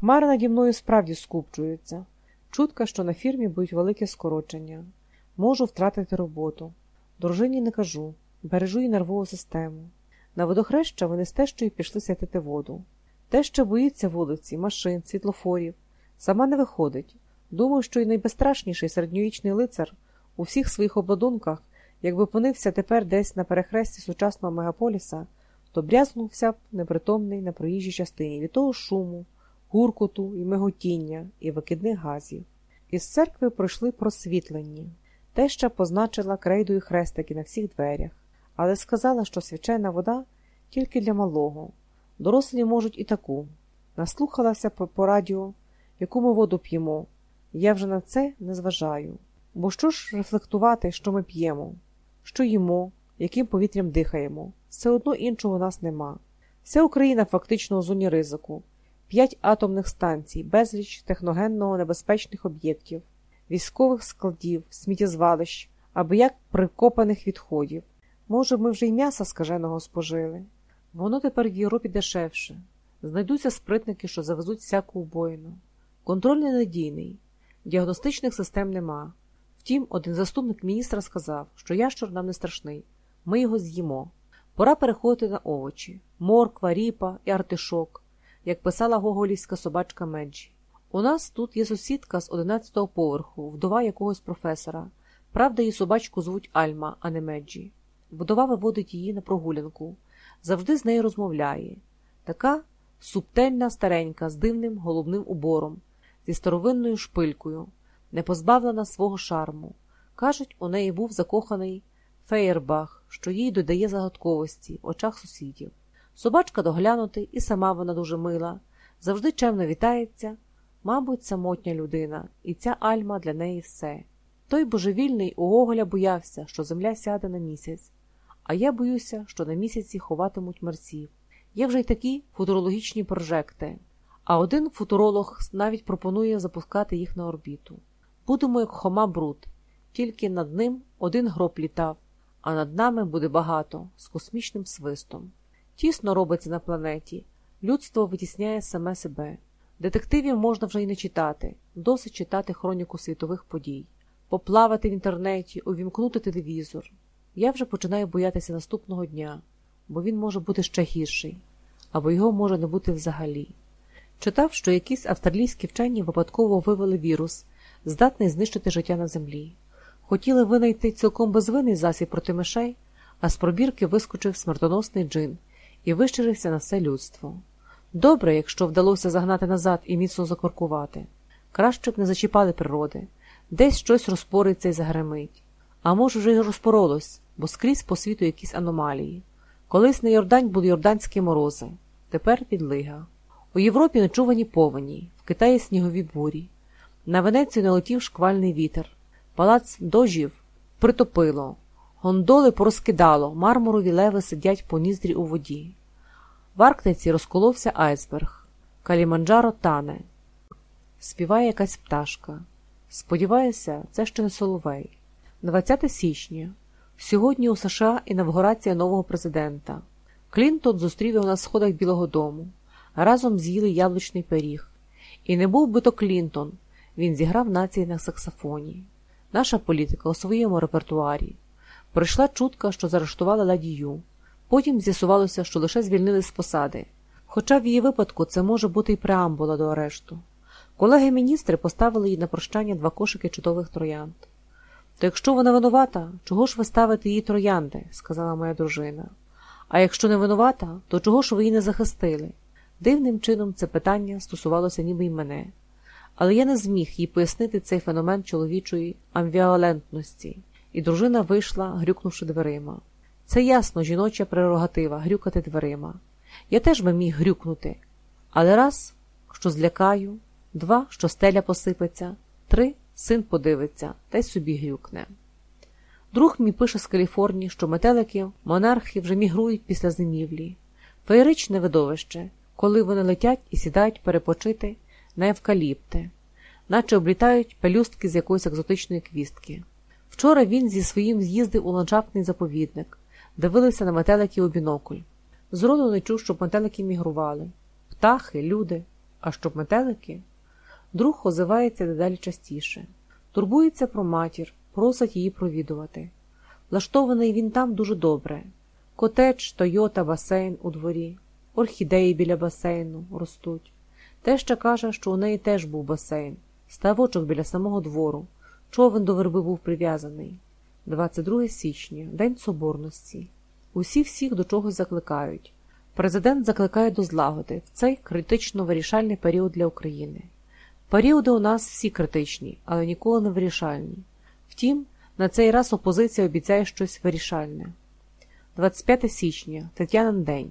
Хмари наді мною справді скупчуються. Чутка, що на фірмі будуть великі скорочення. Можу втратити роботу. Дружині не кажу, бережу її нервову систему. На водохреща вони з тещою пішли святити воду. Теща боїться вулиці, машин, світлофорів. Сама не виходить. Думаю, що й найбезстрашніший середньовічний лицар у всіх своїх обладунках, якби опинився тепер десь на перехресті сучасного мегаполіса, то брязнувся б непритомний на проїжджій частині від того шуму, гуркоту і миготіння, і викидних газів. Із церкви пройшли просвітлені. Теща позначила крейдою хрестики на всіх дверях, але сказала, що свячена вода тільки для малого. Дорослі можуть і таку. Наслухалася по, радіо, яку ми воду п'ємо. Я вже на це не зважаю. Бо що ж рефлектувати, що ми п'ємо, що їмо, яким повітрям дихаємо? Все одно іншого у нас нема. Вся Україна фактично у зоні ризику, п'ять атомних станцій, безліч техногенно небезпечних об'єктів, військових складів, сміттєзвалищ або як прикопаних відходів. Може, ми вже й м'яса скаженого спожили. Воно тепер в Європі дешевше. Знайдуться спритники, що завезуть всяку убоїну. Контроль ненадійний, діагностичних систем нема. Втім, один заступник міністра сказав, що ящур нам не страшний, ми його з'їмо. Пора переходити на овочі морква, ріпа і артишок, як писала гоголівська собачка Меджі. У нас тут є сусідка з 11-го поверху, вдова якогось професора. Правда, її собачку звуть Альма, а не Меджі. Вдова виводить її на прогулянку, завжди з нею розмовляє. Така субтельна старенька з дивним головним убором, зі старовинною шпилькою, не позбавлена свого шарму. Кажуть, у неї був закоханий феєрбах, що їй додає загадковості в очах сусідів. Собачка доглянути, і сама вона дуже мила, завжди чемно вітається, мабуть, самотня людина, і ця альма для неї все. Той божевільний у Гоголя боявся, що земля сяде на місяць, а я боюся, що на місяці ховатимуть мерців. Є вже й такі футурологічні прожекти, а один футуролог навіть пропонує запускати їх на орбіту. Будемо як Хома Брут, тільки над ним один гроб літав, а над нами буде багато з космічним свистом. Тісно робиться на планеті, людство витісняє саме себе. Детективів можна вже й не читати, досить читати хроніку світових подій, поплавати в інтернеті, увімкнути телевізор. Я вже починаю боятися наступного дня, бо він може бути ще гірший, або його може не бути взагалі. Читав, що якісь австралійські вчені випадково вивели вірус, здатний знищити життя на землі. Хотіли винайти цілком безвинний засіб проти мишей, а з пробірки вискочив смертоносний джин і вищирився на все людство. Добре, якщо вдалося загнати назад і міцно закоркувати. Краще б не зачіпали природи, десь щось розпориться і загремить. А може, вже й розпоролось, бо скрізь по світу якісь аномалії. Колись на Йордань були йорданські морози, тепер підлига. У Європі нечувані повені, в Китаї снігові бурі. На Венецію налетів шквальний вітер. Палац дожів притопило, гондоли порозкидало, мармурові леви сидять по ніздрі у воді. В Арктиці розколовся айсберг, Каліманджаро тане. Співає якась пташка. Сподіваюся, це ще не Соловей. 20 січня. Сьогодні у США інавгурація нового президента. Клінтон зустрів його на сходах Білого Дому. Разом з'їли яблучний пиріг. І не був би то Клінтон, він зіграв нації на саксофоні. Наша політика у своєму репертуарі. Прийшла чутка, що заарештували ладію. Потім з'ясувалося, що лише звільнили з посади. Хоча в її випадку це може бути і преамбула до арешту. Колеги-міністри поставили їй на прощання два кошики чудових троянд. То якщо вона винувата, чого ж ви ставите її троянди? сказала моя дружина. А якщо не винувата, то чого ж ви її не захистили? Дивним чином це питання стосувалося ніби й мене. Але я не зміг їй пояснити цей феномен чоловічої амвіалентності, і дружина вийшла, грюкнувши дверима. Це ясно жіноча прерогатива грюкати дверима. Я теж би міг грюкнути. Але раз, що злякаю, два, що стеля посипеться, три син подивиться та й собі грюкне. Друг мій пише з Каліфорнії, що метелики, монархи вже мігрують після зимівлі. Феєричне видовище, коли вони летять і сідають перепочити на евкаліпти, наче облітають пелюстки з якоїсь екзотичної квістки. Вчора він зі своїм з'їздив у ландшафтний заповідник, дивилися на метелики у бінокль. Зроду не чув, щоб метелики мігрували. Птахи, люди. А щоб метелики? Друг озивається дедалі частіше, турбується про матір, просить її провідувати. Влаштований він там дуже добре. Котедж, Тойота, басейн у дворі, орхідеї біля басейну ростуть. Теща каже, що у неї теж був басейн, ставочок біля самого двору, човен до верби був прив'язаний. 22 січня, День Соборності. Усі всіх до чогось закликають. Президент закликає до злагоди в цей критично вирішальний період для України. Періоди у нас всі критичні, але ніколи не вирішальні. Втім, на цей раз опозиція обіцяє щось вирішальне. 25 січня, Тетянин день.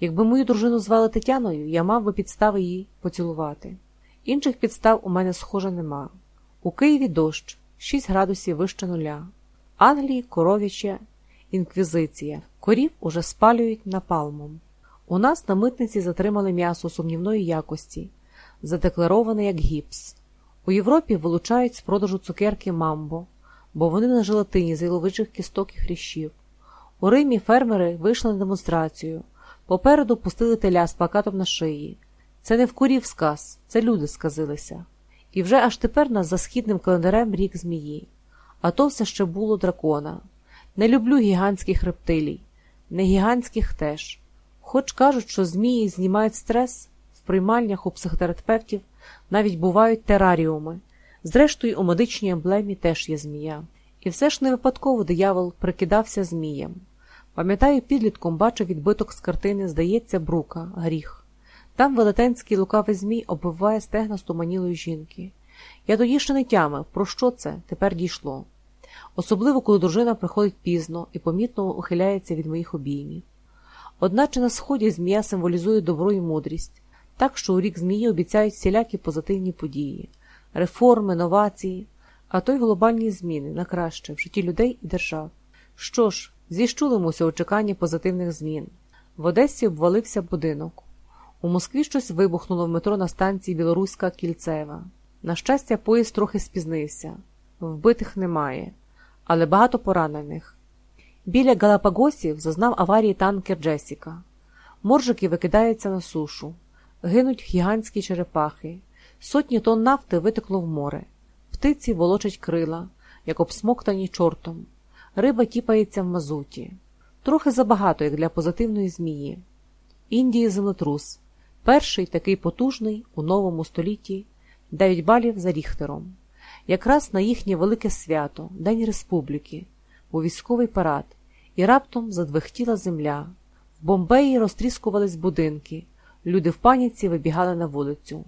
Якби мою дружину звали Тетяною, я мав би підстави її поцілувати. Інших підстав у мене, схоже, нема. У Києві дощ, 6 градусів вище нуля. Англії коров'яча інквізиція. Корів уже спалюють напалмом. У нас на митниці затримали м'ясо сумнівної якості, задеклароване як гіпс. У Європі вилучають з продажу цукерки мамбо, бо вони на желатині з яловичих кісток і хрящів. У Римі фермери вийшли на демонстрацію. Попереду пустили теля з плакатом на шиї. Це не в курів сказ, це люди сказилися. І вже аж тепер нас за східним календарем рік змії. А то все ще було дракона. Не люблю гігантських рептилій, не гігантських теж. Хоч кажуть, що змії знімають стрес, в приймальнях у психотерапевтів навіть бувають тераріуми. Зрештою, у медичній емблемі теж є змія. І все ж не випадково диявол прикидався змієм. Пам'ятаю, підлітком бачив відбиток з картини, здається, брука, гріх. Там велетенський лукавий змій обвиває стегна стуманілої жінки. Я тоді ще не тямив, про що це тепер дійшло. Особливо, коли дружина приходить пізно і помітно ухиляється від моїх обіймів. Одначе на сході змія символізує добро і мудрість, так що у рік змії обіцяють всілякі позитивні події, реформи, новації, а то й глобальні зміни на краще в житті людей і держав. Що ж, зіщулимося у чеканні позитивних змін. В Одесі обвалився будинок. У Москві щось вибухнуло в метро на станції Білоруська Кільцева. На щастя, поїзд трохи спізнився. Вбитих немає, але багато поранених. Біля Галапагосів зазнав аварії танкер Джесіка. Моржики викидаються на сушу, гинуть гігантські черепахи, сотні тонн нафти витекло в море, птиці волочать крила, як обсмоктані чортом, риба тіпається в мазуті. Трохи забагато, як для позитивної змії. Індії землетрус, перший такий потужний у новому столітті, 9 балів за Ріхтером. Якраз на їхнє велике свято, День Республіки, у військовий парад, і раптом задвихтіла земля. В Бомбеї розтріскувались будинки, люди в паніці вибігали на вулицю.